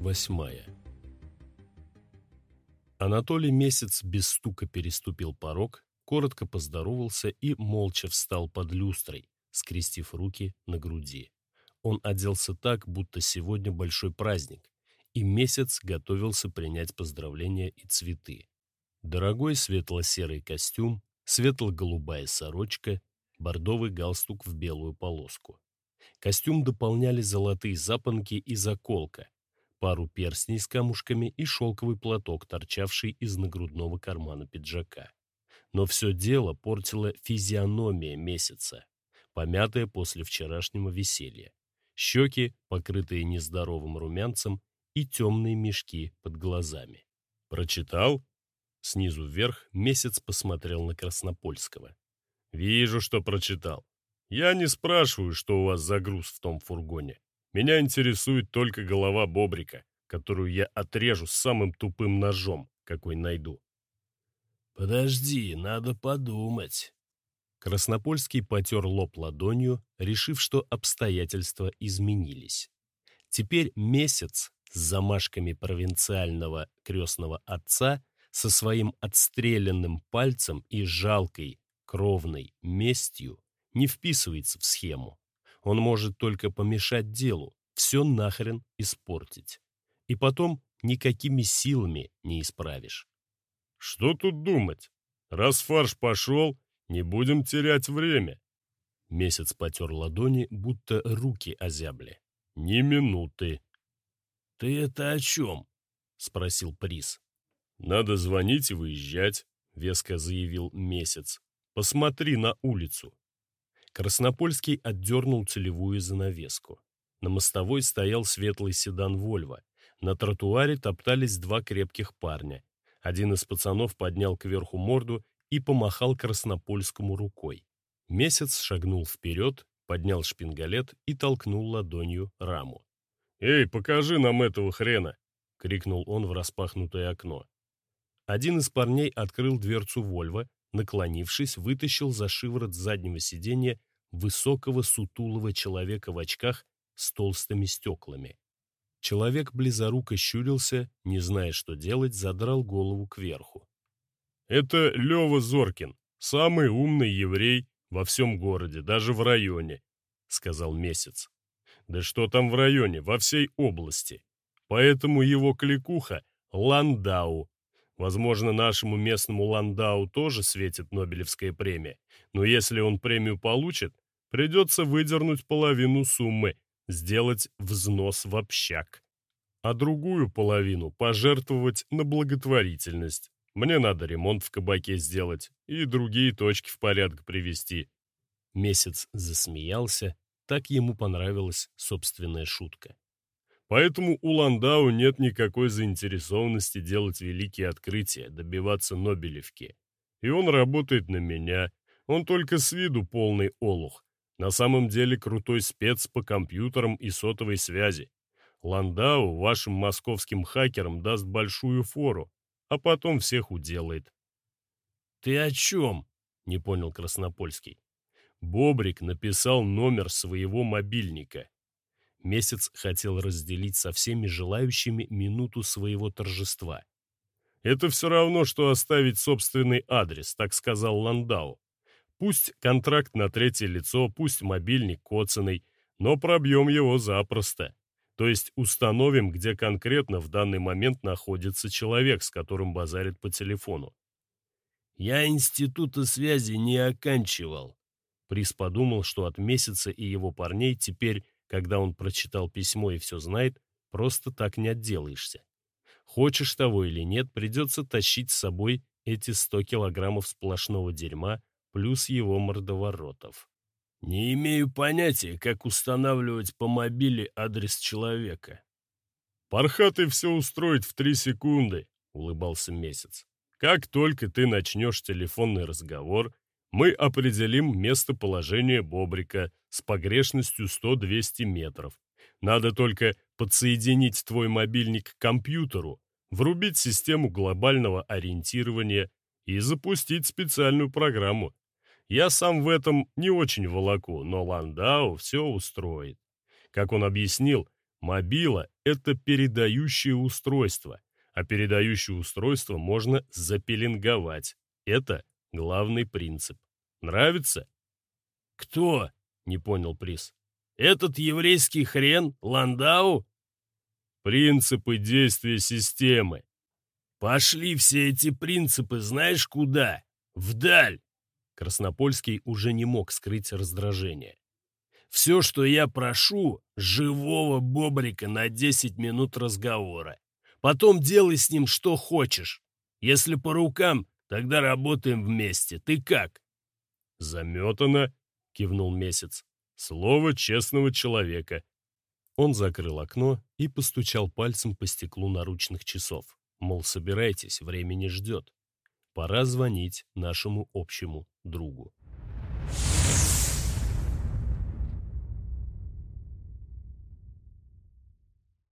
восьмая. Анатолий месяц без стука переступил порог, коротко поздоровался и молча встал под люстрой, скрестив руки на груди. Он оделся так, будто сегодня большой праздник, и месяц готовился принять поздравления и цветы. Дорогой светло-серый костюм, светло-голубая сорочка, бордовый галстук в белую полоску. Костюм дополняли золотые запонки и заколка, пару перстней с камушками и шелковый платок, торчавший из нагрудного кармана пиджака. Но все дело портила физиономия месяца, помятая после вчерашнего веселья. Щеки, покрытые нездоровым румянцем, и темные мешки под глазами. «Прочитал?» Снизу вверх месяц посмотрел на Краснопольского. «Вижу, что прочитал. Я не спрашиваю, что у вас за груз в том фургоне. Меня интересует только голова бобрика, которую я отрежу самым тупым ножом, какой найду. «Подожди, надо подумать». Краснопольский потер лоб ладонью, решив, что обстоятельства изменились. Теперь месяц с замашками провинциального крестного отца со своим отстрелянным пальцем и жалкой кровной местью не вписывается в схему. Он может только помешать делу, все нахрен испортить. И потом никакими силами не исправишь. Что тут думать? Раз фарш пошел, не будем терять время. Месяц потер ладони, будто руки озябли. Ни минуты. Ты это о чем? Спросил Приз. Надо звонить и выезжать, веско заявил Месяц. Посмотри на улицу. Краснопольский отдернул целевую занавеску. На мостовой стоял светлый седан «Вольво». На тротуаре топтались два крепких парня. Один из пацанов поднял кверху морду и помахал Краснопольскому рукой. Месяц шагнул вперед, поднял шпингалет и толкнул ладонью раму. «Эй, покажи нам этого хрена!» — крикнул он в распахнутое окно. Один из парней открыл дверцу «Вольво», наклонившись, вытащил за шиворот заднего сиденья высокого сутулого человека в очках с толстыми стеклами. Человек близоруко щурился, не зная, что делать, задрал голову кверху. «Это Лева Зоркин, самый умный еврей во всем городе, даже в районе», — сказал Месяц. «Да что там в районе, во всей области. Поэтому его кликуха — Ландау, Возможно, нашему местному Ландау тоже светит Нобелевская премия, но если он премию получит, придется выдернуть половину суммы, сделать взнос в общак, а другую половину пожертвовать на благотворительность. Мне надо ремонт в кабаке сделать и другие точки в порядок привести. Месяц засмеялся, так ему понравилась собственная шутка. Поэтому у Ландау нет никакой заинтересованности делать великие открытия, добиваться Нобелевки. И он работает на меня. Он только с виду полный олух. На самом деле крутой спец по компьютерам и сотовой связи. Ландау вашим московским хакерам даст большую фору, а потом всех уделает. «Ты о чем?» — не понял Краснопольский. Бобрик написал номер своего мобильника. Месяц хотел разделить со всеми желающими минуту своего торжества. «Это все равно, что оставить собственный адрес», — так сказал Ландау. «Пусть контракт на третье лицо, пусть мобильник коцанный, но пробьем его запросто. То есть установим, где конкретно в данный момент находится человек, с которым базарит по телефону». «Я института связи не оканчивал», Прис подумал, что от месяца и его парней теперь когда он прочитал письмо и все знает, просто так не отделаешься. Хочешь того или нет, придется тащить с собой эти 100 килограммов сплошного дерьма плюс его мордоворотов. Не имею понятия, как устанавливать по мобиле адрес человека. Пархатый все устроит в три секунды, улыбался месяц. Как только ты начнешь телефонный разговор, мы определим местоположение Бобрика с погрешностью 100-200 метров. Надо только подсоединить твой мобильник к компьютеру, врубить систему глобального ориентирования и запустить специальную программу. Я сам в этом не очень волоку, но Ландау все устроит. Как он объяснил, Мобила — это передающее устройство, а передающее устройство можно запеленговать. Это главный принцип. Нравится? «Кто?» — не понял Приз. «Этот еврейский хрен? Ландау?» «Принципы действия системы». «Пошли все эти принципы знаешь куда? Вдаль!» Краснопольский уже не мог скрыть раздражение. «Все, что я прошу, живого бобрика на 10 минут разговора. Потом делай с ним что хочешь. Если по рукам, тогда работаем вместе. Ты как?» «Заметано», — кивнул Месяц. «Слово честного человека». Он закрыл окно и постучал пальцем по стеклу наручных часов. Мол, собирайтесь, время не ждет. Пора звонить нашему общему другу.